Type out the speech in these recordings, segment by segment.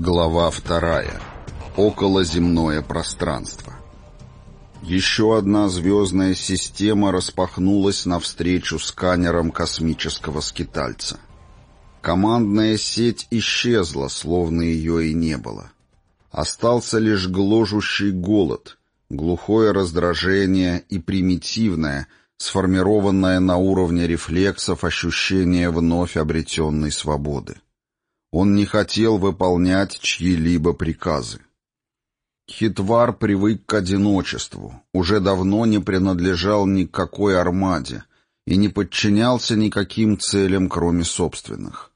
Глава вторая. Околоземное пространство. Еще одна звездная система распахнулась навстречу сканерам космического скитальца. Командная сеть исчезла, словно ее и не было. Остался лишь гложущий голод, глухое раздражение и примитивное, сформированное на уровне рефлексов ощущение вновь обретенной свободы. Он не хотел выполнять чьи-либо приказы. Хитвар привык к одиночеству, уже давно не принадлежал ни к какой армаде и не подчинялся никаким целям, кроме собственных.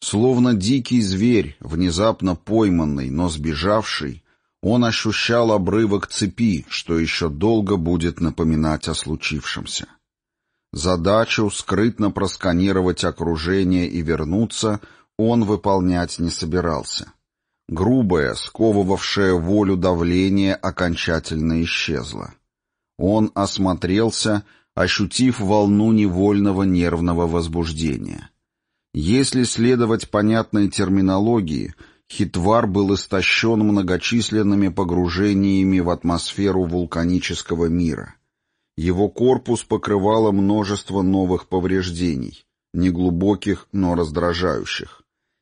Словно дикий зверь, внезапно пойманный, но сбежавший, он ощущал обрывок цепи, что еще долго будет напоминать о случившемся. Задачу скрытно просканировать окружение и вернуться он выполнять не собирался. Грубое, сковывавшее волю давление окончательно исчезло. Он осмотрелся, ощутив волну невольного нервного возбуждения. Если следовать понятной терминологии, Хитвар был истощен многочисленными погружениями в атмосферу вулканического мира. Его корпус покрывало множество новых повреждений, неглубоких, но раздражающих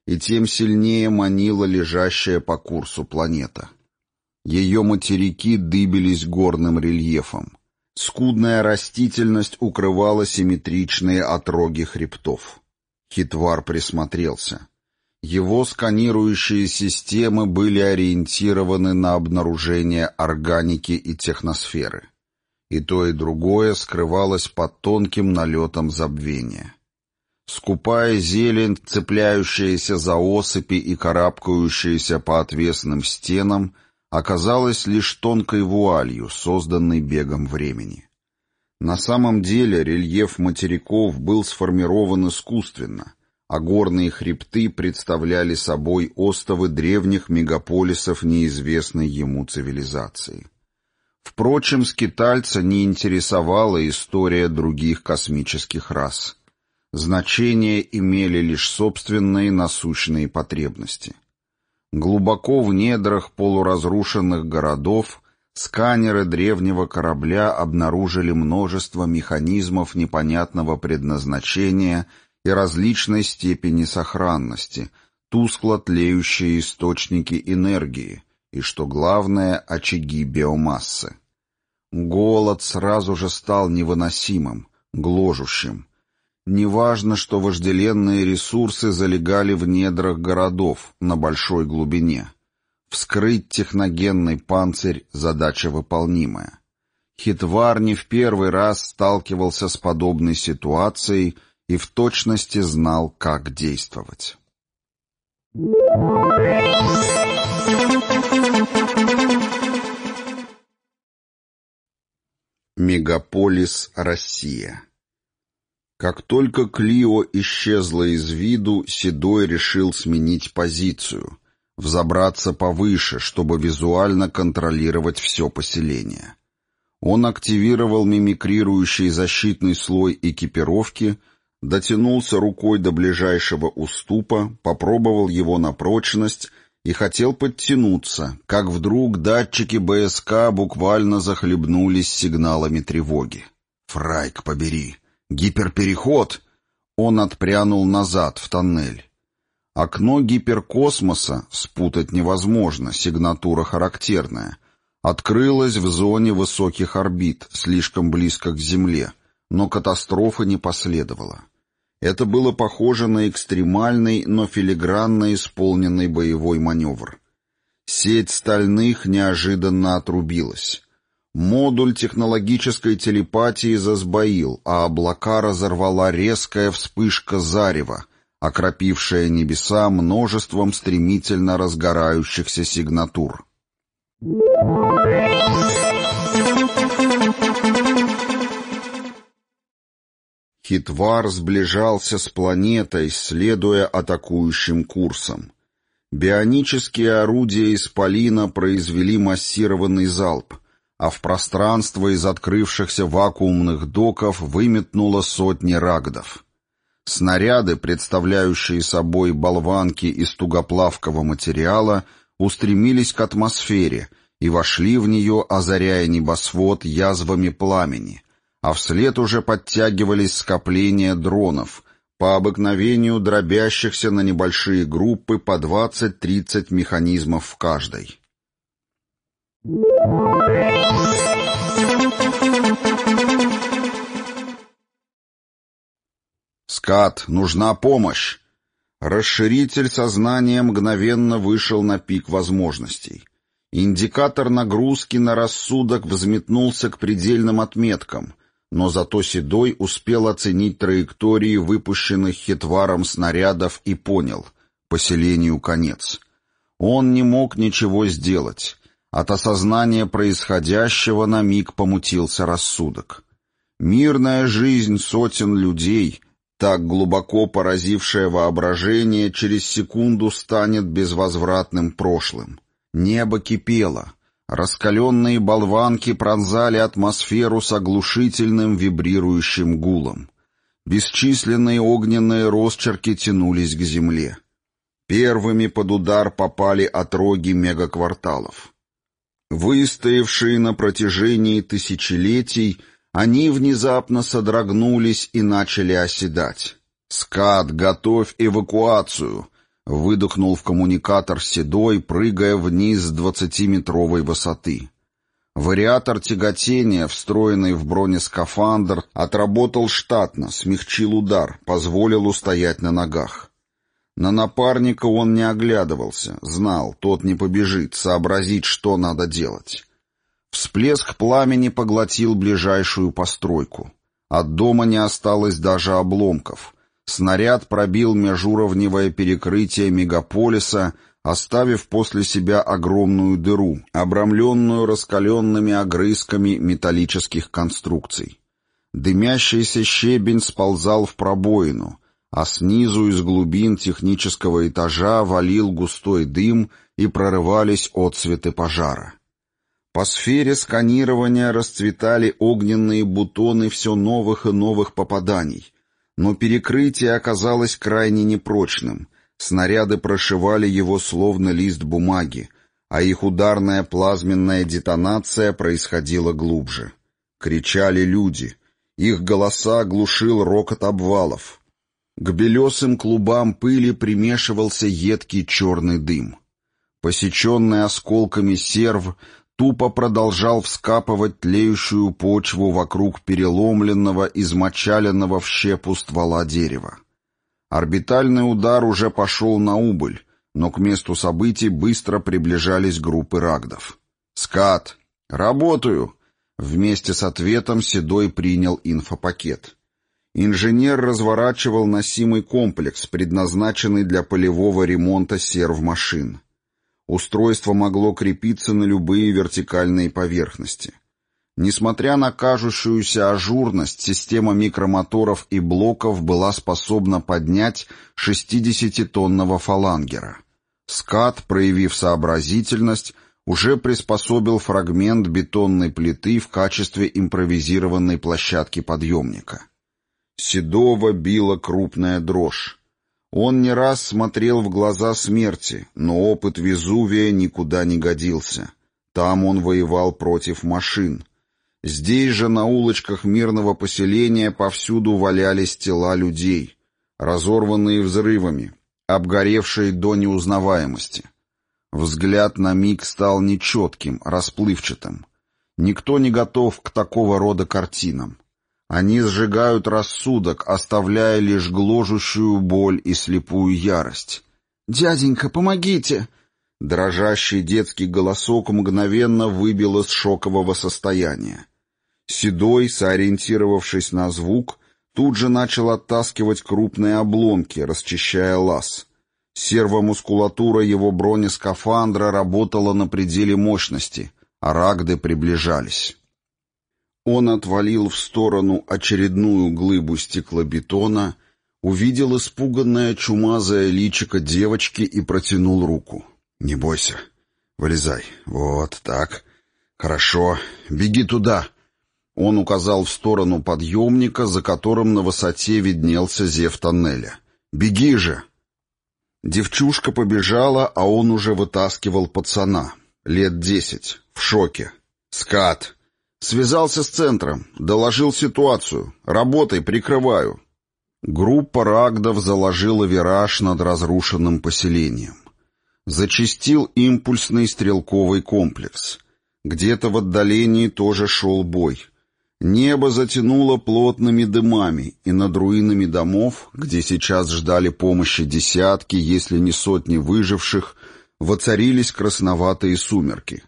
и тем сильнее манила лежащая по курсу планета. Ее материки дыбились горным рельефом. Скудная растительность укрывала симметричные отроги хребтов. Хитвар присмотрелся. Его сканирующие системы были ориентированы на обнаружение органики и техносферы. И то, и другое скрывалось под тонким налетом забвения. Скупая зелень, цепляющаяся за осыпи и карабкающаяся по отвесным стенам, оказалась лишь тонкой вуалью, созданной бегом времени. На самом деле рельеф материков был сформирован искусственно, а горные хребты представляли собой остовы древних мегаполисов неизвестной ему цивилизации. Впрочем, скитальца не интересовала история других космических рас – Значение имели лишь собственные насущные потребности. Глубоко в недрах полуразрушенных городов сканеры древнего корабля обнаружили множество механизмов непонятного предназначения и различной степени сохранности, тускло тлеющие источники энергии и, что главное, очаги биомассы. Голод сразу же стал невыносимым, гложущим, Неважно, что вожделенные ресурсы залегали в недрах городов на большой глубине. Вскрыть техногенный панцирь – задача выполнимая. Хитвар не в первый раз сталкивался с подобной ситуацией и в точности знал, как действовать. Мегаполис Россия как только Клио исчезла из виду, Седой решил сменить позицию, взобраться повыше, чтобы визуально контролировать все поселение. Он активировал мимикрирующий защитный слой экипировки, дотянулся рукой до ближайшего уступа, попробовал его на прочность и хотел подтянуться, как вдруг датчики БСК буквально захлебнулись сигналами тревоги. «Фрайк, побери!» Гиперпереход! Он отпрянул назад, в тоннель. Окно гиперкосмоса, спутать невозможно, сигнатура характерная, открылось в зоне высоких орбит, слишком близко к Земле, но катастрофы не последовало. Это было похоже на экстремальный, но филигранно исполненный боевой маневр. Сеть стальных неожиданно отрубилась. Модуль технологической телепатии засбоил, а облака разорвала резкая вспышка зарева, окропившая небеса множеством стремительно разгорающихся сигнатур. Хитвар сближался с планетой, следуя атакующим курсом. Бионические орудия Исполина произвели массированный залп — а в пространство из открывшихся вакуумных доков выметнуло сотни рагдов. Снаряды, представляющие собой болванки из тугоплавкого материала, устремились к атмосфере и вошли в нее, озаряя небосвод язвами пламени, а вслед уже подтягивались скопления дронов, по обыкновению дробящихся на небольшие группы по 20-30 механизмов в каждой. «Скат, нужна помощь!» Расширитель сознания мгновенно вышел на пик возможностей. Индикатор нагрузки на рассудок взметнулся к предельным отметкам, но зато Седой успел оценить траектории выпущенных хитваром снарядов и понял — поселению конец. Он не мог ничего сделать. От осознания происходящего на миг помутился рассудок. Мирная жизнь сотен людей, так глубоко поразившая воображение, через секунду станет безвозвратным прошлым. Небо кипело. Раскаленные болванки пронзали атмосферу с оглушительным вибрирующим гулом. Бесчисленные огненные росчерки тянулись к земле. Первыми под удар попали отроги мегакварталов. Выстоявшие на протяжении тысячелетий, они внезапно содрогнулись и начали оседать. «Скат, готовь эвакуацию!» — выдохнул в коммуникатор Седой, прыгая вниз с двадцатиметровой высоты. Вариатор тяготения, встроенный в бронескафандр, отработал штатно, смягчил удар, позволил устоять на ногах. На напарника он не оглядывался, знал, тот не побежит, сообразить, что надо делать. Всплеск пламени поглотил ближайшую постройку. От дома не осталось даже обломков. Снаряд пробил межуровневое перекрытие мегаполиса, оставив после себя огромную дыру, обрамленную раскаленными огрызками металлических конструкций. Дымящийся щебень сползал в пробоину — а снизу из глубин технического этажа валил густой дым и прорывались отцветы пожара. По сфере сканирования расцветали огненные бутоны все новых и новых попаданий, но перекрытие оказалось крайне непрочным, снаряды прошивали его словно лист бумаги, а их ударная плазменная детонация происходила глубже. Кричали люди, их голоса глушил рокот обвалов — к белесым клубам пыли примешивался едкий черный дым. Посеченный осколками серв тупо продолжал вскапывать тлеющую почву вокруг переломленного, измочаленного в щепу ствола дерева. Орбитальный удар уже пошел на убыль, но к месту событий быстро приближались группы рагдов. «Скат! Работаю!» Вместе с ответом Седой принял инфопакет. Инженер разворачивал носимый комплекс, предназначенный для полевого ремонта серв-машин. Устройство могло крепиться на любые вертикальные поверхности. Несмотря на кажущуюся ажурность, система микромоторов и блоков была способна поднять 60-тонного фалангера. Скат, проявив сообразительность, уже приспособил фрагмент бетонной плиты в качестве импровизированной площадки подъемника. Седова била крупная дрожь. Он не раз смотрел в глаза смерти, но опыт Везувия никуда не годился. Там он воевал против машин. Здесь же на улочках мирного поселения повсюду валялись тела людей, разорванные взрывами, обгоревшие до неузнаваемости. Взгляд на миг стал нечетким, расплывчатым. Никто не готов к такого рода картинам. Они сжигают рассудок, оставляя лишь гложущую боль и слепую ярость. «Дяденька, помогите!» Дрожащий детский голосок мгновенно выбил из шокового состояния. Седой, сориентировавшись на звук, тут же начал оттаскивать крупные обломки, расчищая лаз. Сервомускулатура его бронескафандра работала на пределе мощности, а рагды приближались. Он отвалил в сторону очередную глыбу стеклобетона, увидел испуганное чумазое личико девочки и протянул руку. «Не бойся. Вылезай. Вот так. Хорошо. Беги туда». Он указал в сторону подъемника, за которым на высоте виднелся зев тоннеля. «Беги же!» Девчушка побежала, а он уже вытаскивал пацана. Лет десять. В шоке. «Скат!» Связался с центром, доложил ситуацию. «Работай, прикрываю». Группа рагдов заложила вираж над разрушенным поселением. Зачистил импульсный стрелковый комплекс. Где-то в отдалении тоже шел бой. Небо затянуло плотными дымами, и над руинами домов, где сейчас ждали помощи десятки, если не сотни выживших, воцарились красноватые сумерки.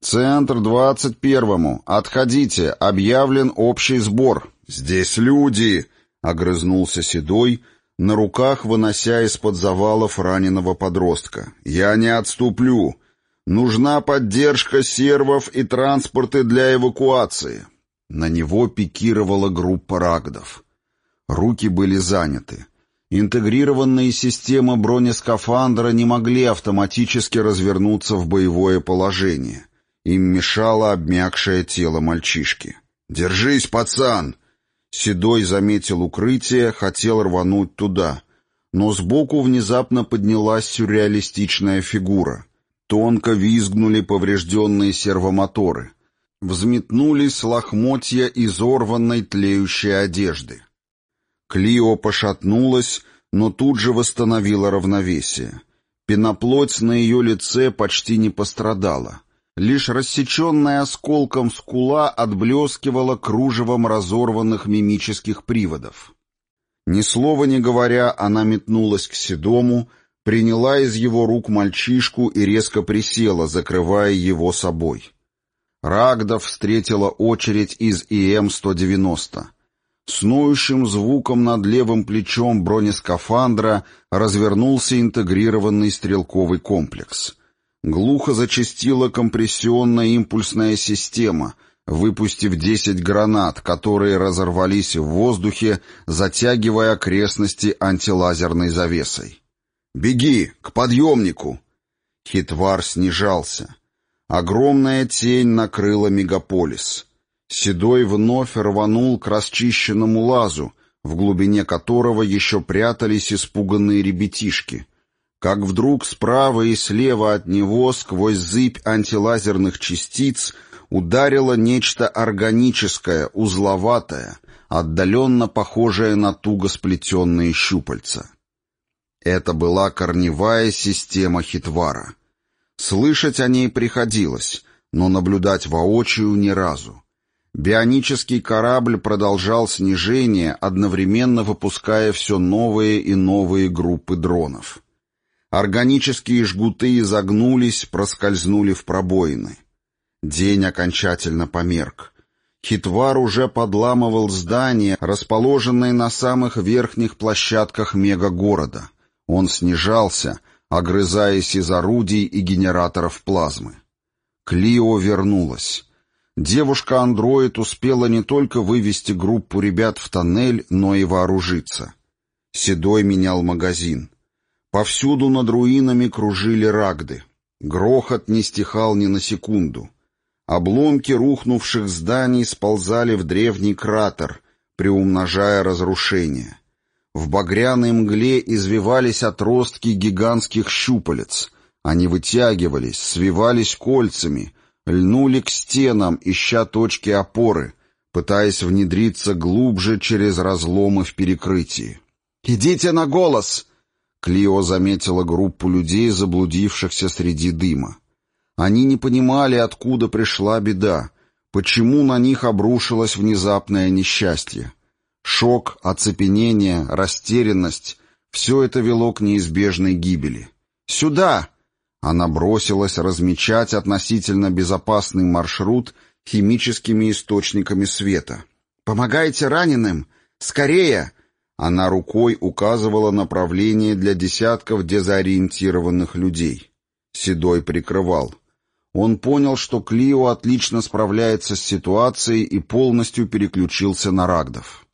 «Центр двадцать первому! Отходите! Объявлен общий сбор! Здесь люди!» — огрызнулся Седой, на руках вынося из-под завалов раненого подростка. «Я не отступлю! Нужна поддержка сервов и транспорты для эвакуации!» На него пикировала группа рагдов. Руки были заняты. Интегрированные системы бронескафандра не могли автоматически развернуться в боевое положение. Им мешало обмякшее тело мальчишки. «Держись, пацан!» Седой заметил укрытие, хотел рвануть туда. Но сбоку внезапно поднялась сюрреалистичная фигура. Тонко визгнули поврежденные сервомоторы. Взметнулись лохмотья изорванной тлеющей одежды. Клио пошатнулась, но тут же восстановила равновесие. Пеноплоть на ее лице почти не пострадала. Лишь рассеченная осколком скула отблескивала кружевом разорванных мимических приводов. Ни слова не говоря, она метнулась к Седому, приняла из его рук мальчишку и резко присела, закрывая его собой. Рагдов встретила очередь из ИМ-190. С ноющим звуком над левым плечом бронескафандра развернулся интегрированный стрелковый комплекс. Глухо зачастила компрессионная импульсная система, выпустив 10 гранат, которые разорвались в воздухе, затягивая окрестности антилазерной завесой. «Беги! К подъемнику!» Хитвар снижался. Огромная тень накрыла мегаполис. Седой вновь рванул к расчищенному лазу, в глубине которого еще прятались испуганные ребятишки — как вдруг справа и слева от него сквозь зыбь антилазерных частиц ударило нечто органическое, узловатое, отдаленно похожее на туго сплетенные щупальца. Это была корневая система хитвара. Слышать о ней приходилось, но наблюдать воочию ни разу. Бионический корабль продолжал снижение, одновременно выпуская все новые и новые группы дронов. Органические жгуты изогнулись, проскользнули в пробоины. День окончательно померк. Хитвар уже подламывал здания, расположенные на самых верхних площадках мегагорода. Он снижался, огрызаясь из орудий и генераторов плазмы. Клио вернулась. Девушка-андроид успела не только вывести группу ребят в тоннель, но и вооружиться. Седой менял магазин. Повсюду над руинами кружили рагды. Грохот не стихал ни на секунду. Обломки рухнувших зданий сползали в древний кратер, приумножая разрушение. В багряной мгле извивались отростки гигантских щупалец. Они вытягивались, свивались кольцами, льнули к стенам, ища точки опоры, пытаясь внедриться глубже через разломы в перекрытии. «Идите на голос!» Клио заметила группу людей, заблудившихся среди дыма. Они не понимали, откуда пришла беда, почему на них обрушилось внезапное несчастье. Шок, оцепенение, растерянность — все это вело к неизбежной гибели. «Сюда!» Она бросилась размечать относительно безопасный маршрут химическими источниками света. «Помогайте раненым! Скорее! Она рукой указывала направление для десятков дезориентированных людей. Седой прикрывал. Он понял, что Клио отлично справляется с ситуацией и полностью переключился на рагдов.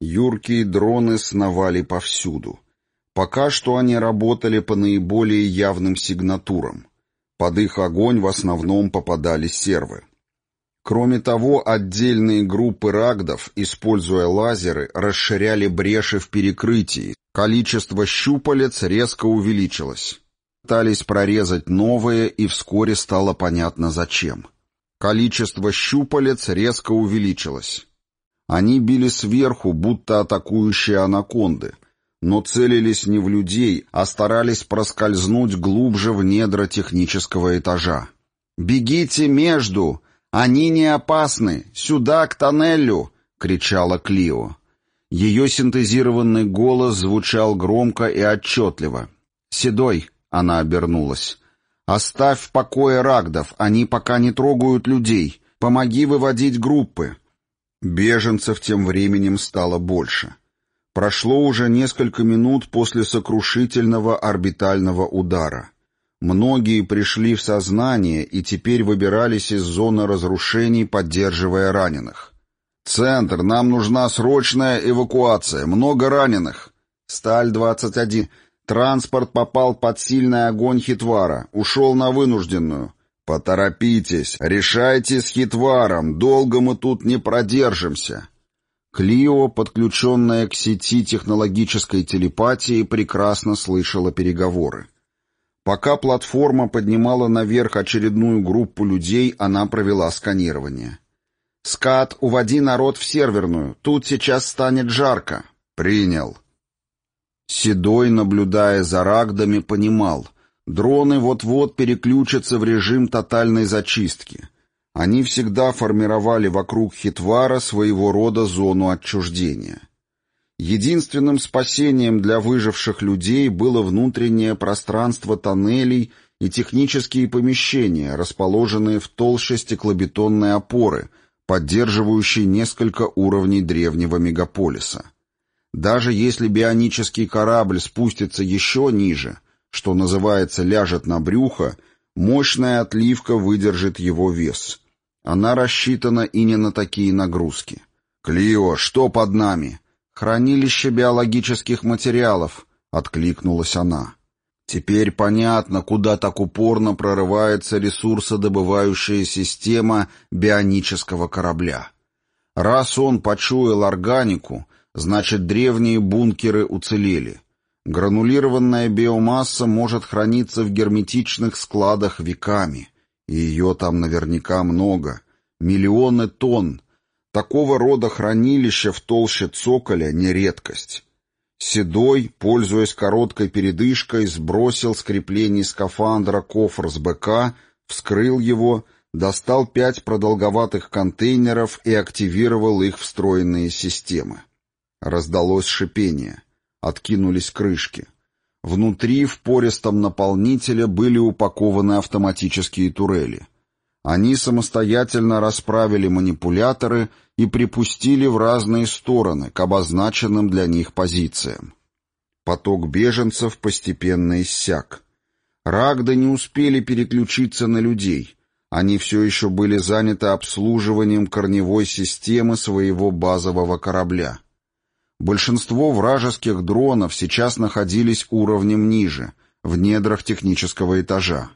Юркие дроны сновали повсюду. Пока что они работали по наиболее явным сигнатурам. Под их огонь в основном попадали сервы. Кроме того, отдельные группы рагдов, используя лазеры, расширяли бреши в перекрытии. Количество щупалец резко увеличилось. Пытались прорезать новые, и вскоре стало понятно зачем. Количество щупалец резко увеличилось. Они били сверху, будто атакующие анаконды, но целились не в людей, а старались проскользнуть глубже в недра технического этажа. «Бегите между! Они не опасны! Сюда, к тоннелю!» — кричала Клио. Ее синтезированный голос звучал громко и отчетливо. «Седой!» — она обернулась. «Оставь в покое рагдов, они пока не трогают людей. Помоги выводить группы». Беженцев тем временем стало больше. Прошло уже несколько минут после сокрушительного орбитального удара. Многие пришли в сознание и теперь выбирались из зоны разрушений, поддерживая раненых. «Центр, нам нужна срочная эвакуация. Много раненых». «Сталь-21. Транспорт попал под сильный огонь Хитвара. Ушел на вынужденную». «Поторопитесь, решайте с Хитваром. Долго мы тут не продержимся». Клио, подключенная к сети технологической телепатии, прекрасно слышала переговоры. Пока платформа поднимала наверх очередную группу людей, она провела сканирование. «Скат, уводи народ в серверную. Тут сейчас станет жарко». «Принял». Седой, наблюдая за рагдами, понимал, дроны вот-вот переключатся в режим тотальной зачистки. Они всегда формировали вокруг Хитвара своего рода зону отчуждения. Единственным спасением для выживших людей было внутреннее пространство тоннелей и технические помещения, расположенные в толще стеклобетонной опоры, поддерживающей несколько уровней древнего мегаполиса. Даже если бионический корабль спустится еще ниже, что называется ляжет на брюхо, мощная отливка выдержит его вес. Она рассчитана и не на такие нагрузки. «Клио, что под нами?» «Хранилище биологических материалов», — откликнулась она. «Теперь понятно, куда так упорно прорывается ресурсодобывающая система бионического корабля. Раз он почуял органику, значит, древние бункеры уцелели. Гранулированная биомасса может храниться в герметичных складах веками, и ее там наверняка много, миллионы тонн, Такого рода хранилище в толще цоколя не редкость. Седой, пользуясь короткой передышкой, сбросил с креплений скафандра кофр с БК, вскрыл его, достал пять продолговатых контейнеров и активировал их встроенные системы. Раздалось шипение. Откинулись крышки. Внутри в пористом наполнителе были упакованы автоматические турели. Они самостоятельно расправили манипуляторы и припустили в разные стороны к обозначенным для них позициям. Поток беженцев постепенно иссяк. Рагды не успели переключиться на людей. Они все еще были заняты обслуживанием корневой системы своего базового корабля. Большинство вражеских дронов сейчас находились уровнем ниже, в недрах технического этажа.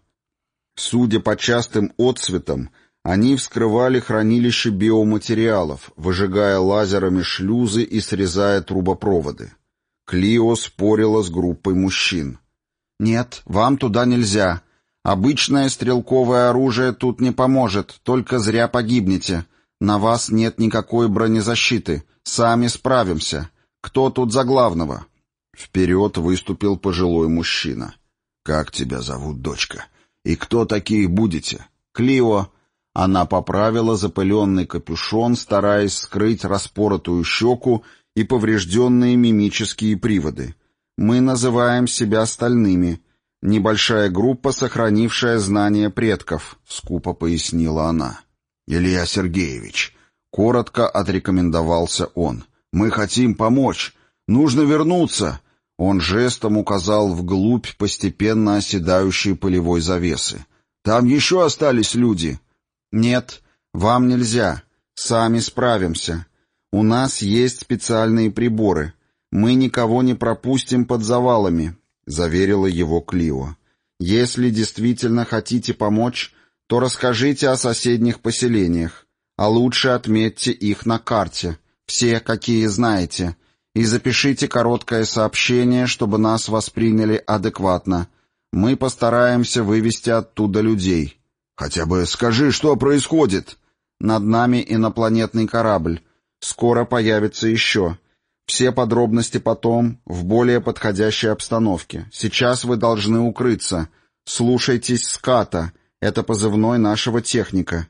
Судя по частым отсветам, они вскрывали хранилище биоматериалов, выжигая лазерами шлюзы и срезая трубопроводы. Клио спорила с группой мужчин. «Нет, вам туда нельзя. Обычное стрелковое оружие тут не поможет, только зря погибнете. На вас нет никакой бронезащиты. Сами справимся. Кто тут за главного?» Вперед выступил пожилой мужчина. «Как тебя зовут, дочка?» «И кто такие будете?» «Клио». Она поправила запыленный капюшон, стараясь скрыть распоротую щеку и поврежденные мимические приводы. «Мы называем себя остальными. Небольшая группа, сохранившая знания предков», — скупо пояснила она. «Илья Сергеевич», — коротко отрекомендовался он. «Мы хотим помочь. Нужно вернуться. Он жестом указал вглубь постепенно оседающей полевой завесы. «Там еще остались люди?» «Нет, вам нельзя. Сами справимся. У нас есть специальные приборы. Мы никого не пропустим под завалами», — заверила его Клио. «Если действительно хотите помочь, то расскажите о соседних поселениях. А лучше отметьте их на карте, все, какие знаете, и запишите короткое сообщение, чтобы нас восприняли адекватно. Мы постараемся вывести оттуда людей. Хотя бы скажи, что происходит. Над нами инопланетный корабль. Скоро появится еще. Все подробности потом, в более подходящей обстановке. Сейчас вы должны укрыться. Слушайтесь ската. Это позывной нашего техника.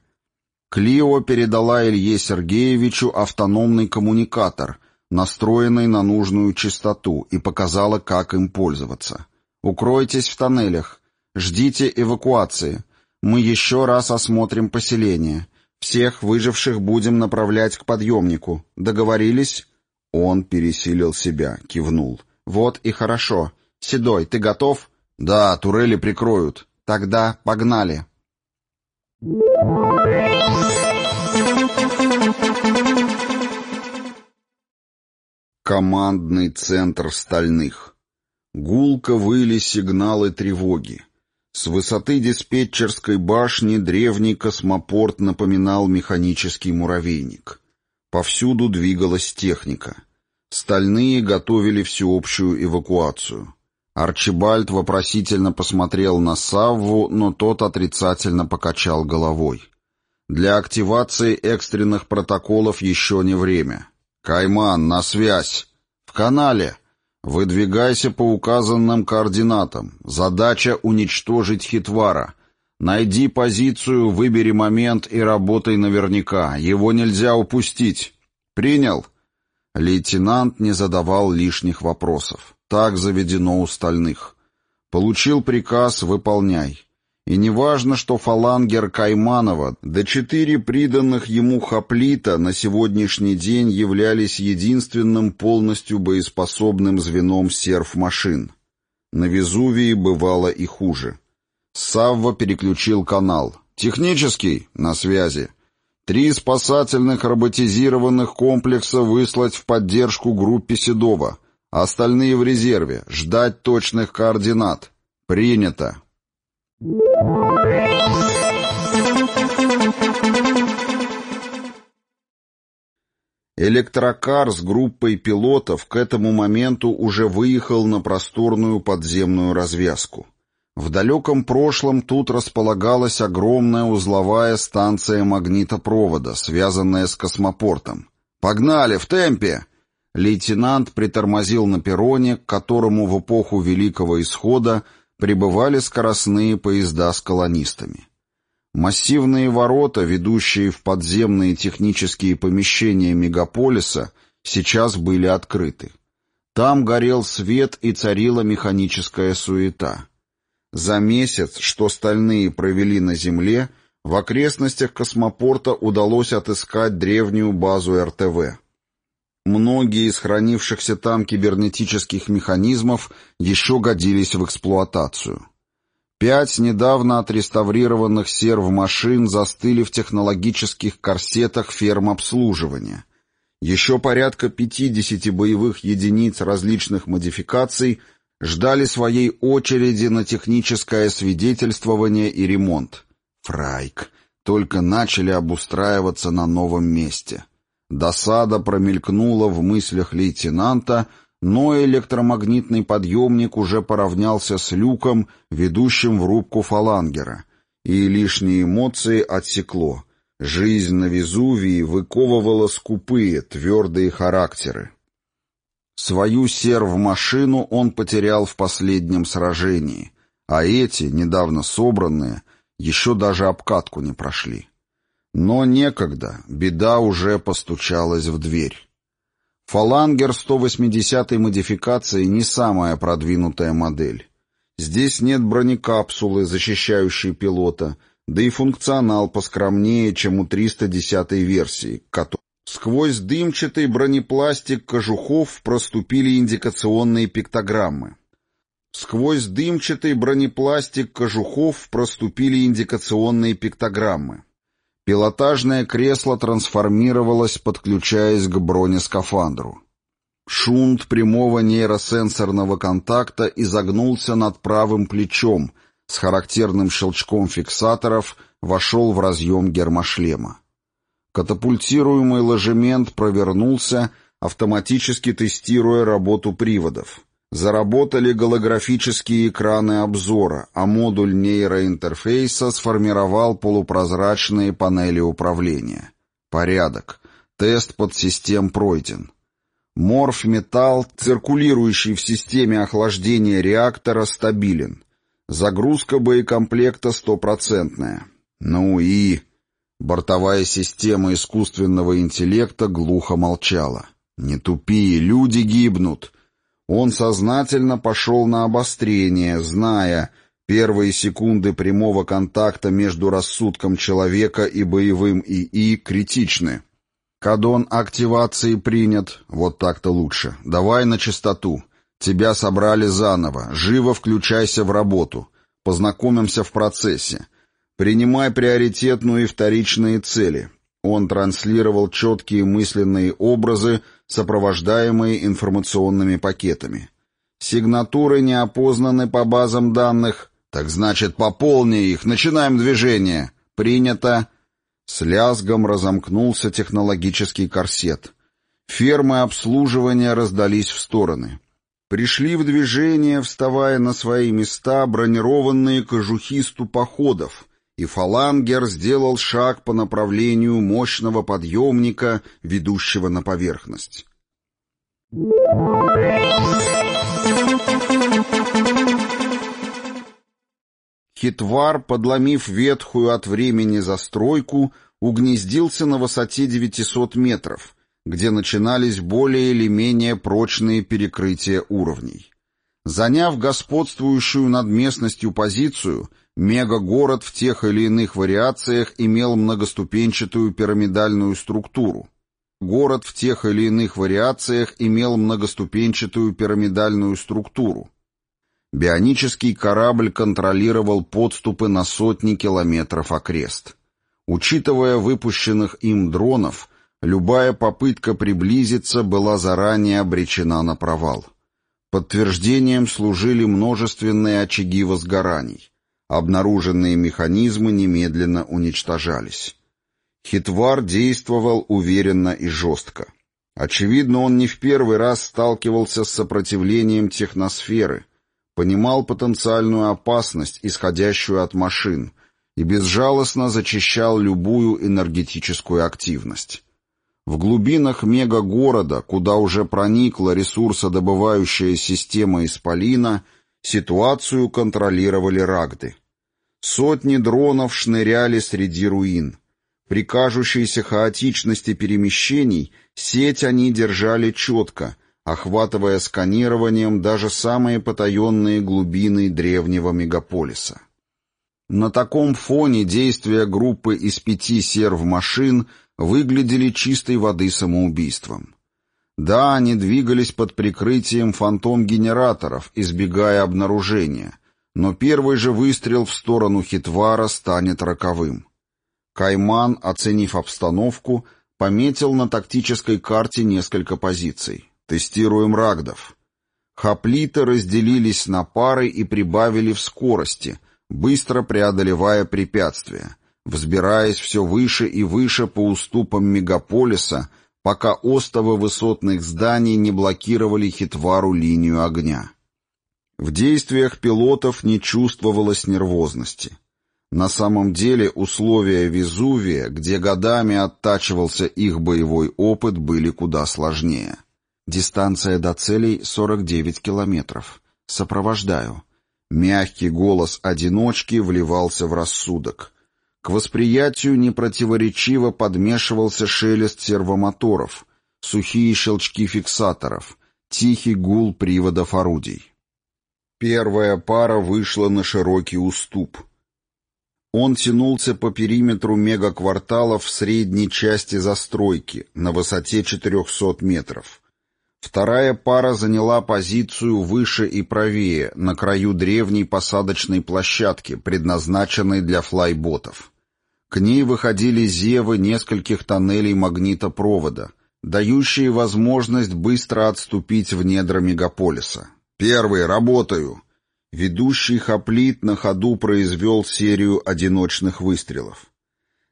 Клио передала Илье Сергеевичу автономный коммуникатор, настроенный на нужную частоту, и показала, как им пользоваться. «Укройтесь в тоннелях. Ждите эвакуации. Мы еще раз осмотрим поселение. Всех выживших будем направлять к подъемнику. Договорились?» Он пересилил себя, кивнул. «Вот и хорошо. Седой, ты готов?» «Да, турели прикроют. Тогда погнали». Командный центр стальных. Гулко выли сигналы тревоги. С высоты диспетчерской башни древний космопорт напоминал механический муравейник. Повсюду двигалась техника. Стальные готовили всеобщую эвакуацию. Арчибальд вопросительно посмотрел на Савву, но тот отрицательно покачал головой. Для активации экстренных протоколов еще не время. «Кайман, на связь! В канале! Выдвигайся по указанным координатам. Задача — уничтожить Хитвара. Найди позицию, выбери момент и работай наверняка. Его нельзя упустить. Принял?» Лейтенант не задавал лишних вопросов. Так заведено у стальных. Получил приказ — выполняй. И не важно, что фалангер Кайманова, да четыре приданных ему хоплита на сегодняшний день являлись единственным полностью боеспособным звеном серф-машин. На Везувии бывало и хуже. Савва переключил канал. «Технический, на связи. Три спасательных роботизированных комплекса выслать в поддержку группе Седова. Остальные в резерве. Ждать точных координат. Принято. Электрокар с группой пилотов к этому моменту уже выехал на просторную подземную развязку. В далеком прошлом тут располагалась огромная узловая станция магнитопровода, связанная с космопортом. «Погнали, в темпе!» Лейтенант притормозил на перроне, к которому в эпоху Великого Исхода прибывали скоростные поезда с колонистами. Массивные ворота, ведущие в подземные технические помещения мегаполиса, сейчас были открыты. Там горел свет и царила механическая суета. За месяц, что стальные провели на Земле, в окрестностях космопорта удалось отыскать древнюю базу РТВ. Многие из хранившихся там кибернетических механизмов еще годились в эксплуатацию. Пять недавно отреставрированных серв-машин застыли в технологических корсетах ферм обслуживания. Еще порядка 50 боевых единиц различных модификаций ждали своей очереди на техническое свидетельствование и ремонт. Фрайк. Только начали обустраиваться на новом месте. Досада промелькнула в мыслях лейтенанта, но электромагнитный подъемник уже поравнялся с люком, ведущим в рубку фалангера, и лишние эмоции отсекло. Жизнь на Везувии выковывала скупые, твердые характеры. Свою серв-машину он потерял в последнем сражении, а эти, недавно собранные, еще даже обкатку не прошли. Но некогда, беда уже постучалась в дверь. Фалангер 180-й модификации не самая продвинутая модель. Здесь нет бронекапсулы, защищающей пилота, да и функционал поскромнее, чем у 310-й версии, которой сквозь дымчатый бронепластик кожухов проступили индикационные пиктограммы. Сквозь дымчатый бронепластик кожухов проступили индикационные пиктограммы. Пилотажное кресло трансформировалось, подключаясь к бронескафандру. Шунт прямого нейросенсорного контакта изогнулся над правым плечом, с характерным щелчком фиксаторов вошел в разъем гермошлема. Катапультируемый ложемент провернулся, автоматически тестируя работу приводов. Заработали голографические экраны обзора, а модуль нейроинтерфейса сформировал полупрозрачные панели управления. Порядок. Тест подсистем пройден. Морф-металл, циркулирующий в системе охлаждения реактора, стабилен. Загрузка боекомплекта стопроцентная. Ну и... Бортовая система искусственного интеллекта глухо молчала. «Не тупи, люди гибнут!» Он сознательно пошел на обострение, зная, первые секунды прямого контакта между рассудком человека и боевым ИИ критичны. Кадон активации принят. Вот так-то лучше. Давай на чистоту. Тебя собрали заново. Живо включайся в работу. Познакомимся в процессе. Принимай приоритетные и вторичные цели. Он транслировал четкие мысленные образы, сопровождаемые информационными пакетами. Сигнатуры не опознаны по базам данных. Так значит, пополни их. Начинаем движение. Принято. С лязгом разомкнулся технологический корсет. Фермы обслуживания раздались в стороны. Пришли в движение, вставая на свои места, бронированные кожухи ступоходов, и фалангер сделал шаг по направлению мощного подъемника, ведущего на поверхность. Хитвар, подломив ветхую от времени застройку, угнездился на высоте 900 метров, где начинались более или менее прочные перекрытия уровней. Заняв господствующую над местностью позицию, мегагород в тех или иных вариациях имел многоступенчатую пирамидальную структуру. Город в тех или иных вариациях имел многоступенчатую пирамидальную структуру. Бионический корабль контролировал подступы на сотни километров окрест. Учитывая выпущенных им дронов, любая попытка приблизиться была заранее обречена на провал. Подтверждением служили множественные очаги возгораний. Обнаруженные механизмы немедленно уничтожались. Хитвар действовал уверенно и жестко. Очевидно, он не в первый раз сталкивался с сопротивлением техносферы — понимал потенциальную опасность, исходящую от машин, и безжалостно зачищал любую энергетическую активность. В глубинах мегагорода, куда уже проникла ресурсодобывающая система Исполина, ситуацию контролировали рагды. Сотни дронов шныряли среди руин. При кажущейся хаотичности перемещений сеть они держали четко, охватывая сканированием даже самые потаенные глубины древнего мегаполиса. На таком фоне действия группы из пяти серв-машин выглядели чистой воды самоубийством. Да, они двигались под прикрытием фантом-генераторов, избегая обнаружения, но первый же выстрел в сторону Хитвара станет роковым. Кайман, оценив обстановку, пометил на тактической карте несколько позиций. Тестируем рагдов. Хоплиты разделились на пары и прибавили в скорости, быстро преодолевая препятствия, взбираясь все выше и выше по уступам мегаполиса, пока остовы высотных зданий не блокировали хитвару линию огня. В действиях пилотов не чувствовалось нервозности. На самом деле условия Везувия, где годами оттачивался их боевой опыт, были куда сложнее. Дистанция до целей 49 километров. Сопровождаю. Мягкий голос одиночки вливался в рассудок. К восприятию непротиворечиво подмешивался шелест сервомоторов, сухие щелчки фиксаторов, тихий гул приводов орудий. Первая пара вышла на широкий уступ. Он тянулся по периметру мегакварталов в средней части застройки, на высоте 400 метров. Вторая пара заняла позицию выше и правее, на краю древней посадочной площадки, предназначенной для флайботов. К ней выходили зевы нескольких тоннелей магнитопровода, дающие возможность быстро отступить в недра мегаполиса. «Первый, работаю!» Ведущий хоплит на ходу произвел серию одиночных выстрелов.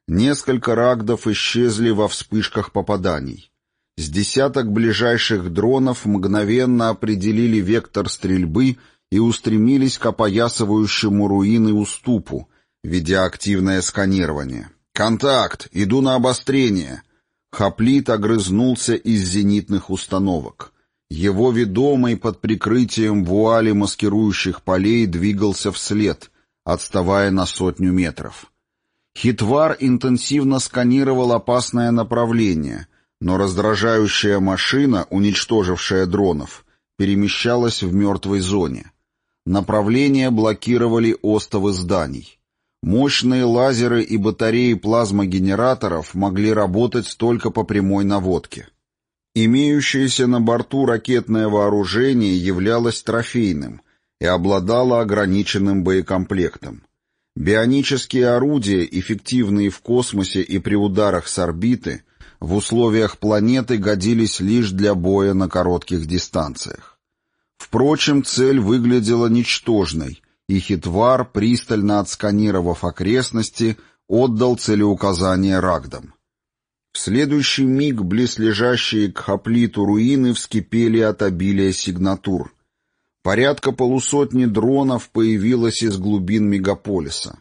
Несколько рагдов исчезли во вспышках попаданий. С десяток ближайших дронов мгновенно определили вектор стрельбы и устремились к опоясывающему руины уступу, ведя активное сканирование. «Контакт! Иду на обострение!» Хаплит огрызнулся из зенитных установок. Его ведомый под прикрытием вуали маскирующих полей двигался вслед, отставая на сотню метров. Хитвар интенсивно сканировал опасное направление, но раздражающая машина, уничтожившая дронов, перемещалась в мертвой зоне. Направление блокировали остовы зданий. Мощные лазеры и батареи плазмогенераторов могли работать только по прямой наводке. Имеющееся на борту ракетное вооружение являлось трофейным и обладало ограниченным боекомплектом. Бионические орудия, эффективные в космосе и при ударах с орбиты, в условиях планеты годились лишь для боя на коротких дистанциях. Впрочем, цель выглядела ничтожной, и Хитвар, пристально отсканировав окрестности, отдал целеуказание Рагдам. В следующий миг близлежащие к Хаплиту руины вскипели от обилия сигнатур. Порядка полусотни дронов появилось из глубин мегаполиса.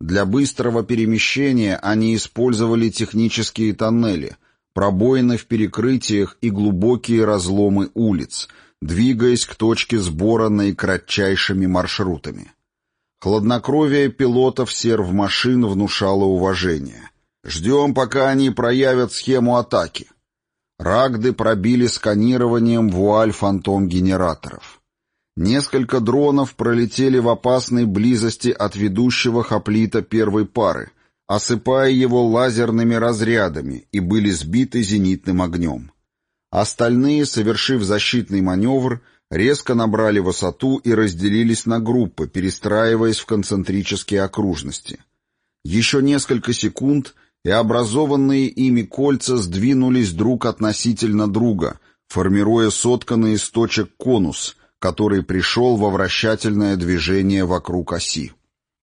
Для быстрого перемещения они использовали технические тоннели, пробоины в перекрытиях и глубокие разломы улиц, двигаясь к точке сбора наикратчайшими маршрутами. Хладнокровие пилотов серв-машин внушало уважение. Ждем, пока они проявят схему атаки. Рагды пробили сканированием вуаль фантом-генераторов. Несколько дронов пролетели в опасной близости от ведущего хоплита первой пары, осыпая его лазерными разрядами и были сбиты зенитным огнем. Остальные, совершив защитный маневр, резко набрали высоту и разделились на группы, перестраиваясь в концентрические окружности. Еще несколько секунд, и образованные ими кольца сдвинулись друг относительно друга, формируя сотканный из точек конус, который пришел во вращательное движение вокруг оси.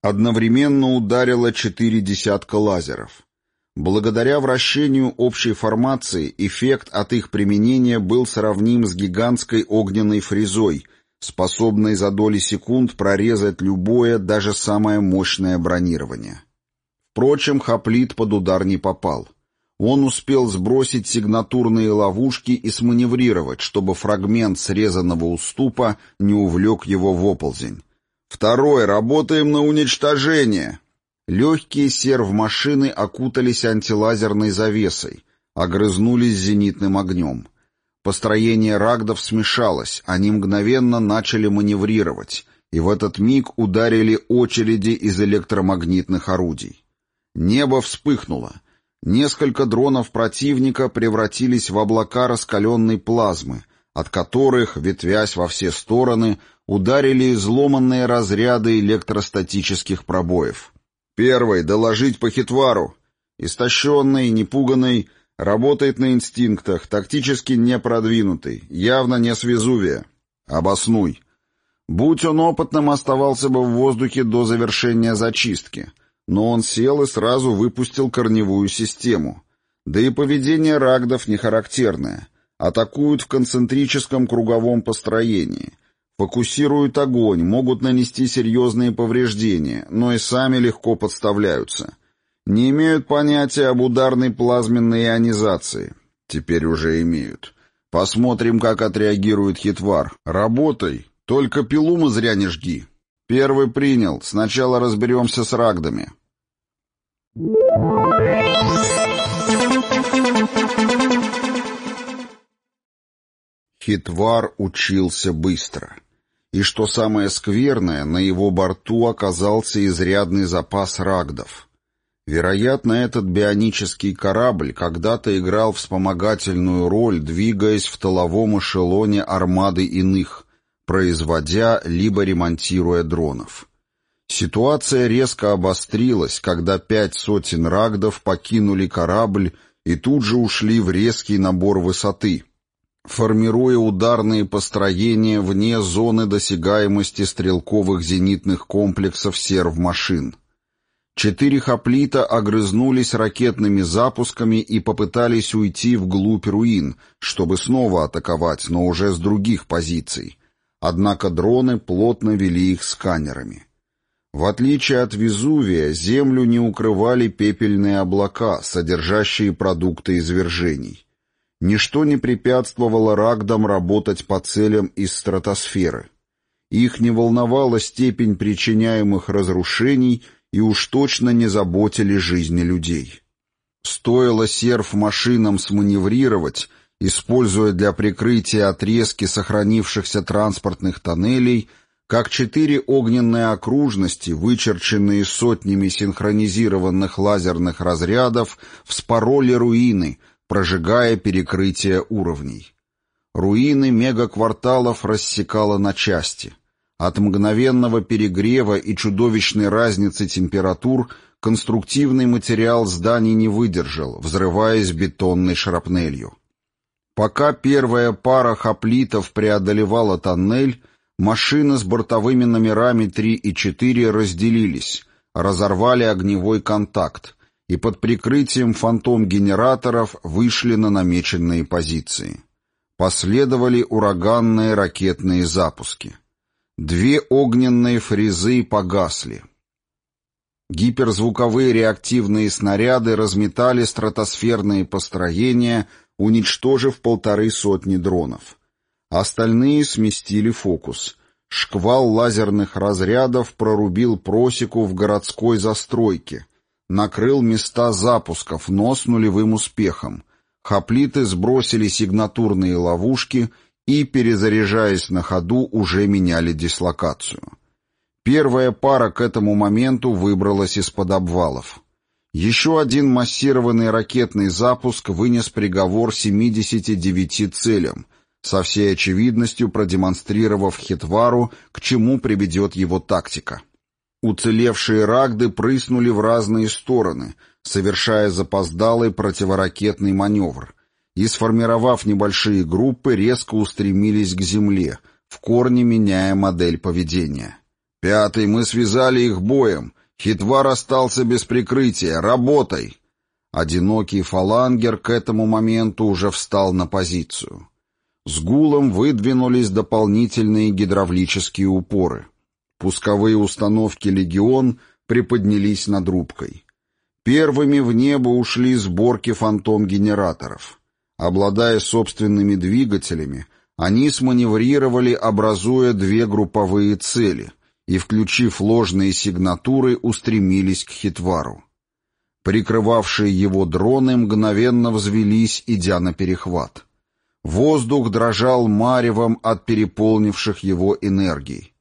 Одновременно ударило четыре десятка лазеров. Благодаря вращению общей формации эффект от их применения был сравним с гигантской огненной фрезой, способной за доли секунд прорезать любое, даже самое мощное бронирование. Впрочем, Хаплит под удар не попал. Он успел сбросить сигнатурные ловушки и сманеврировать, чтобы фрагмент срезанного уступа не увлек его в оползень. «Второй, работаем на уничтожение!» Легкие серв-машины окутались антилазерной завесой, огрызнулись зенитным огнем. Построение рагдов смешалось, они мгновенно начали маневрировать, и в этот миг ударили очереди из электромагнитных орудий. Небо вспыхнуло. Несколько дронов противника превратились в облака раскаленной плазмы, от которых, ветвясь во все стороны, ударили изломанные разряды электростатических пробоев. Первый — доложить по хитвару. Истощенный, непуганный, работает на инстинктах, тактически не продвинутый, явно не с Везувия. Обоснуй. Будь он опытным, оставался бы в воздухе до завершения зачистки — но он сел и сразу выпустил корневую систему. Да и поведение рагдов не характерное. Атакуют в концентрическом круговом построении. Фокусируют огонь, могут нанести серьезные повреждения, но и сами легко подставляются. Не имеют понятия об ударной плазменной ионизации. Теперь уже имеют. Посмотрим, как отреагирует Хитвар. Работай, только пилу мы зря не жги. «Первый принял. Сначала разберемся с рагдами». Хитвар учился быстро. И что самое скверное, на его борту оказался изрядный запас рагдов. Вероятно, этот бионический корабль когда-то играл вспомогательную роль, двигаясь в толовом эшелоне армады иных, производя либо ремонтируя дронов. Ситуация резко обострилась, когда пять сотен рагдов покинули корабль и тут же ушли в резкий набор высоты, формируя ударные построения вне зоны досягаемости стрелковых зенитных комплексов серв-машин. Четыре хоплита огрызнулись ракетными запусками и попытались уйти вглубь руин, чтобы снова атаковать, но уже с других позиций. Однако дроны плотно вели их сканерами. В отличие от Везувия, землю не укрывали пепельные облака, содержащие продукты извержений. Ничто не препятствовало рагдам работать по целям из стратосферы. Их не волновала степень причиняемых разрушений и уж точно не заботили жизни людей. Стоило серф-машинам сманеврировать, используя для прикрытия отрезки сохранившихся транспортных тоннелей, как четыре огненные окружности, вычерченные сотнями синхронизированных лазерных разрядов, вспороли руины, прожигая перекрытие уровней. Руины мегакварталов рассекало на части — от мгновенного перегрева и чудовищной разницы температур конструктивный материал зданий не выдержал, взрываясь бетонной шрапнелью. Пока первая пара хоплитов преодолевала тоннель, машины с бортовыми номерами 3 и 4 разделились, разорвали огневой контакт и под прикрытием фантом-генераторов вышли на намеченные позиции. Последовали ураганные ракетные запуски. Две огненные фрезы погасли. Гиперзвуковые реактивные снаряды разметали стратосферные построения, уничтожив полторы сотни дронов. Остальные сместили фокус. Шквал лазерных разрядов прорубил просеку в городской застройке, накрыл места запусков, но с нулевым успехом. Хоплиты сбросили сигнатурные ловушки и, перезаряжаясь на ходу, уже меняли дислокацию. Первая пара к этому моменту выбралась из-под обвалов. Еще один массированный ракетный запуск вынес приговор 79 целям, со всей очевидностью продемонстрировав Хитвару, к чему приведет его тактика. Уцелевшие рагды прыснули в разные стороны, совершая запоздалый противоракетный маневр — и, сформировав небольшие группы, резко устремились к земле, в корне меняя модель поведения. «Пятый, мы связали их боем. Хитвар остался без прикрытия. Работай!» Одинокий фалангер к этому моменту уже встал на позицию. С гулом выдвинулись дополнительные гидравлические упоры. Пусковые установки «Легион» приподнялись над рубкой. Первыми в небо ушли сборки фантом-генераторов. Обладая собственными двигателями, они сманеврировали, образуя две групповые цели, и, включив ложные сигнатуры, устремились к Хитвару. Прикрывавшие его дроны мгновенно взвелись, идя на перехват. Воздух дрожал маревом от переполнивших его энергий.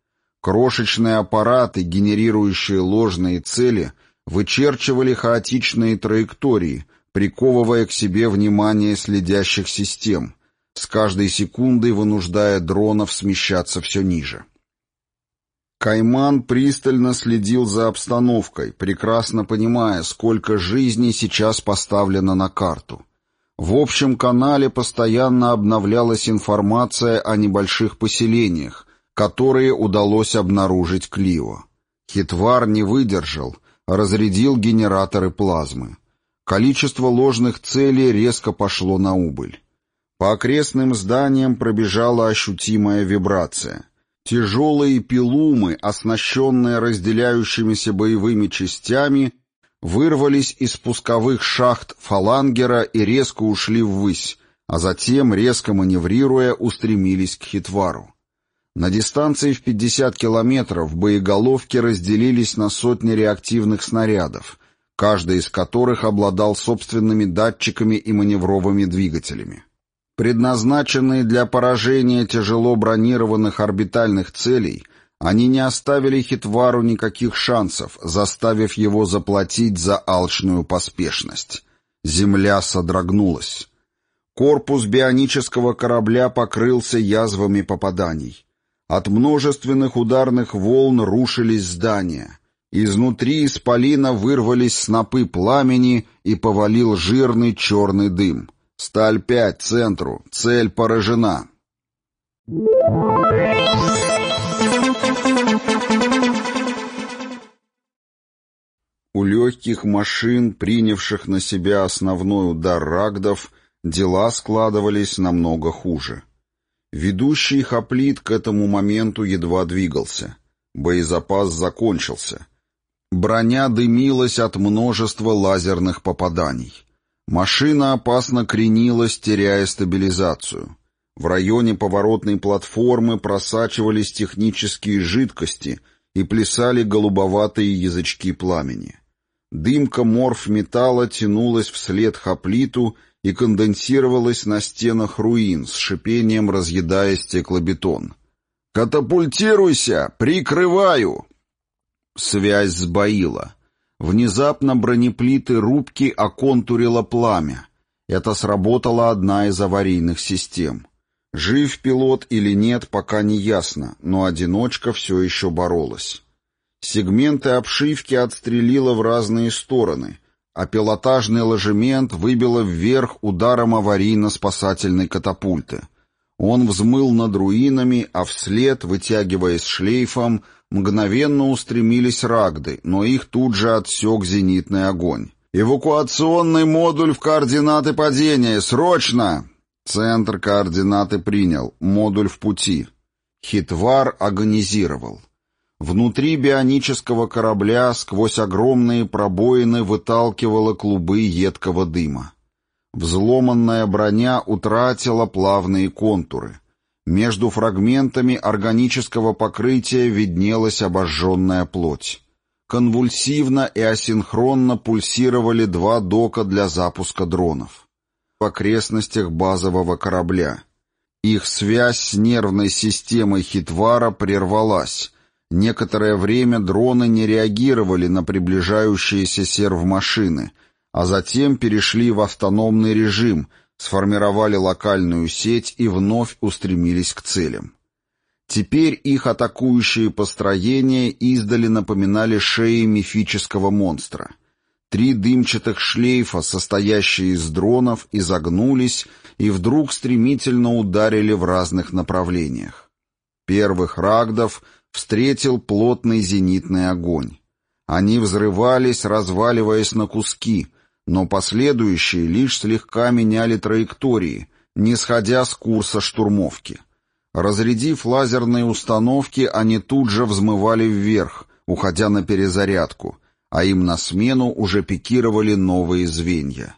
Крошечные аппараты, генерирующие ложные цели, вычерчивали хаотичные траектории, приковывая к себе внимание следящих систем, с каждой секундой вынуждая дронов смещаться все ниже. Кайман пристально следил за обстановкой, прекрасно понимая, сколько жизней сейчас поставлено на карту. В общем канале постоянно обновлялась информация о небольших поселениях, которые удалось обнаружить Клио. Хитвар не выдержал, разрядил генераторы плазмы. Количество ложных целей резко пошло на убыль. По окрестным зданиям пробежала ощутимая вибрация. Тяжелые пилумы, оснащенные разделяющимися боевыми частями, вырвались из пусковых шахт фалангера и резко ушли ввысь, а затем, резко маневрируя, устремились к Хитвару. На дистанции в 50 километров боеголовки разделились на сотни реактивных снарядов, каждый из которых обладал собственными датчиками и маневровыми двигателями. Предназначенные для поражения тяжело бронированных орбитальных целей, они не оставили Хитвару никаких шансов, заставив его заплатить за алчную поспешность. Земля содрогнулась. Корпус бионического корабля покрылся язвами попаданий. От множественных ударных волн рушились здания — Изнутри исполина вырвались снопы пламени и повалил жирный черный дым. Сталь-5, центру. Цель поражена. У легких машин, принявших на себя основной удар рагдов, дела складывались намного хуже. Ведущий хоплит к этому моменту едва двигался. Боезапас закончился. Броня дымилась от множества лазерных попаданий. Машина опасно кренилась, теряя стабилизацию. В районе поворотной платформы просачивались технические жидкости и плясали голубоватые язычки пламени. Дымка морф металла тянулась вслед хоплиту и конденсировалась на стенах руин, с шипением разъедая стеклобетон. «Катапультируйся! Прикрываю!» Связь сбоила. Внезапно бронеплиты рубки оконтурило пламя. Это сработала одна из аварийных систем. Жив пилот или нет, пока не ясно, но одиночка все еще боролась. Сегменты обшивки отстрелило в разные стороны, а пилотажный ложемент выбило вверх ударом аварийно-спасательной катапульты. Он взмыл над руинами, а вслед, вытягиваясь шлейфом, мгновенно устремились рагды, но их тут же отсек зенитный огонь. «Эвакуационный модуль в координаты падения! Срочно!» Центр координаты принял. Модуль в пути. Хитвар агонизировал. Внутри бионического корабля сквозь огромные пробоины выталкивало клубы едкого дыма. Взломанная броня утратила плавные контуры. Между фрагментами органического покрытия виднелась обожженная плоть. Конвульсивно и асинхронно пульсировали два дока для запуска дронов. В окрестностях базового корабля. Их связь с нервной системой Хитвара прервалась, Некоторое время дроны не реагировали на приближающиеся сервмашины, а затем перешли в автономный режим, сформировали локальную сеть и вновь устремились к целям. Теперь их атакующие построения издали напоминали шеи мифического монстра. Три дымчатых шлейфа, состоящие из дронов, изогнулись и вдруг стремительно ударили в разных направлениях. Первых рагдов — встретил плотный зенитный огонь. Они взрывались, разваливаясь на куски, но последующие лишь слегка меняли траектории, не сходя с курса штурмовки. Разрядив лазерные установки, они тут же взмывали вверх, уходя на перезарядку, а им на смену уже пикировали новые звенья.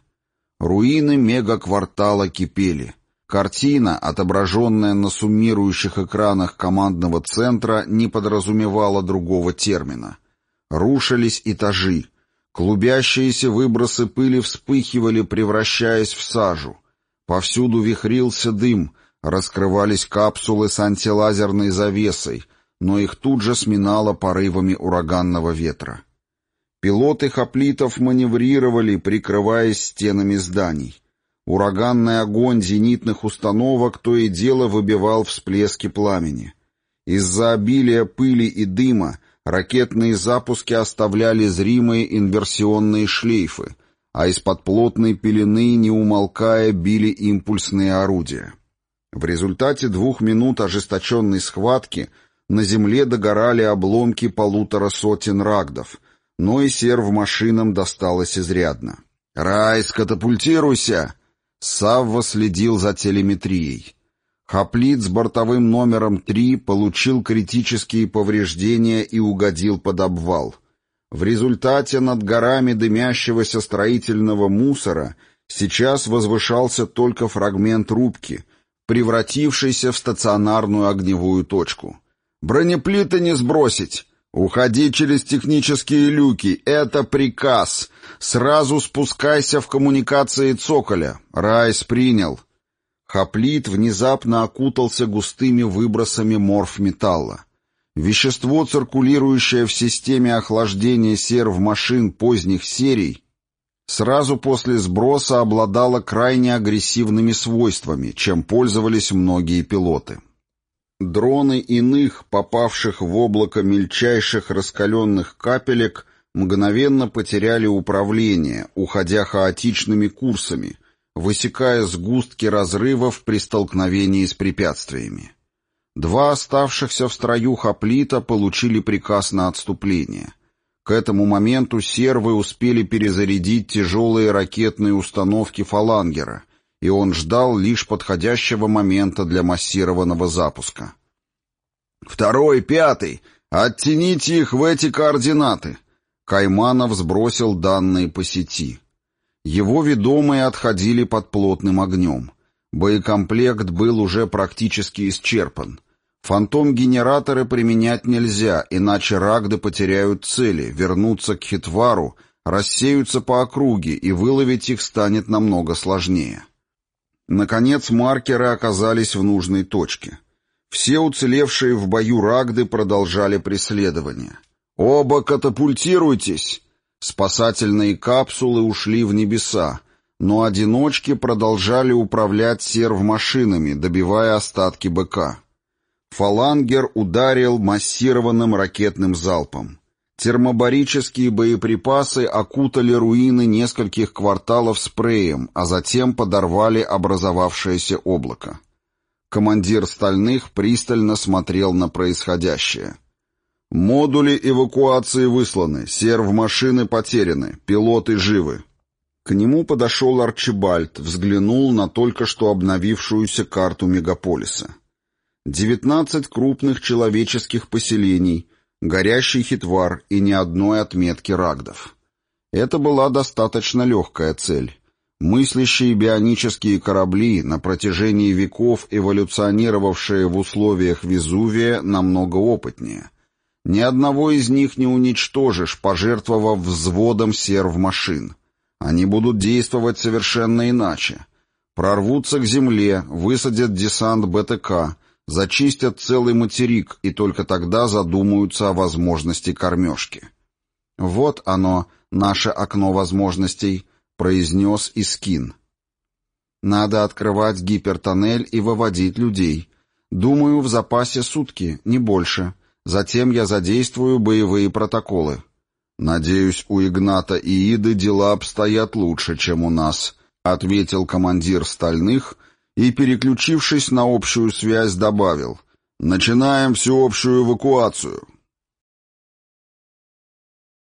Руины мегаквартала кипели — Картина, отображенная на суммирующих экранах командного центра, не подразумевала другого термина. Рушились этажи. Клубящиеся выбросы пыли вспыхивали, превращаясь в сажу. Повсюду вихрился дым, раскрывались капсулы с антилазерной завесой, но их тут же сминало порывами ураганного ветра. Пилоты хоплитов маневрировали, прикрываясь стенами зданий. Ураганный огонь зенитных установок то и дело выбивал всплески пламени. Из-за обилия пыли и дыма ракетные запуски оставляли зримые инверсионные шлейфы, а из-под плотной пелены, не умолкая, били импульсные орудия. В результате двух минут ожесточенной схватки на земле догорали обломки полутора сотен рагдов, но и серв машинам досталось изрядно. «Райс, катапультируйся!» Савва следил за телеметрией. Хоплит с бортовым номером 3 получил критические повреждения и угодил под обвал. В результате над горами дымящегося строительного мусора сейчас возвышался только фрагмент рубки, превратившийся в стационарную огневую точку. «Бронеплиты не сбросить! Уходи через технические люки! Это приказ!» «Сразу спускайся в коммуникации цоколя. Райс принял». Хоплит внезапно окутался густыми выбросами морфметалла. Вещество, циркулирующее в системе охлаждения серв-машин поздних серий, сразу после сброса обладало крайне агрессивными свойствами, чем пользовались многие пилоты. Дроны иных, попавших в облако мельчайших раскаленных капелек, мгновенно потеряли управление, уходя хаотичными курсами, высекая сгустки разрывов при столкновении с препятствиями. Два оставшихся в строю хоплита получили приказ на отступление. К этому моменту сервы успели перезарядить тяжелые ракетные установки «Фалангера», и он ждал лишь подходящего момента для массированного запуска. «Второй, пятый! Оттяните их в эти координаты!» Кайманов сбросил данные по сети. Его ведомые отходили под плотным огнем. Боекомплект был уже практически исчерпан. Фантом-генераторы применять нельзя, иначе рагды потеряют цели, вернутся к хитвару, рассеются по округе, и выловить их станет намного сложнее. Наконец маркеры оказались в нужной точке. Все уцелевшие в бою рагды продолжали преследование. «Оба катапультируйтесь!» Спасательные капсулы ушли в небеса, но одиночки продолжали управлять серв-машинами, добивая остатки БК. Фалангер ударил массированным ракетным залпом. Термобарические боеприпасы окутали руины нескольких кварталов спреем, а затем подорвали образовавшееся облако. Командир стальных пристально смотрел на происходящее. «Модули эвакуации высланы, серв-машины потеряны, пилоты живы». К нему подошел Арчибальд, взглянул на только что обновившуюся карту мегаполиса. Девятнадцать крупных человеческих поселений, горящий хитвар и ни одной отметки рагдов. Это была достаточно легкая цель. Мыслящие бионические корабли, на протяжении веков эволюционировавшие в условиях Везувия, намного опытнее. Ни одного из них не уничтожишь, пожертвовав взводом серв-машин. Они будут действовать совершенно иначе. Прорвутся к земле, высадят десант БТК, зачистят целый материк и только тогда задумаются о возможности кормежки. «Вот оно, наше окно возможностей», — произнес Искин. «Надо открывать гипертоннель и выводить людей. Думаю, в запасе сутки, не больше. Затем я задействую боевые протоколы. Надеюсь, у Игната и Иды дела обстоят лучше, чем у нас, ответил командир стальных и, переключившись на общую связь, добавил: Начинаем всеобщую эвакуацию.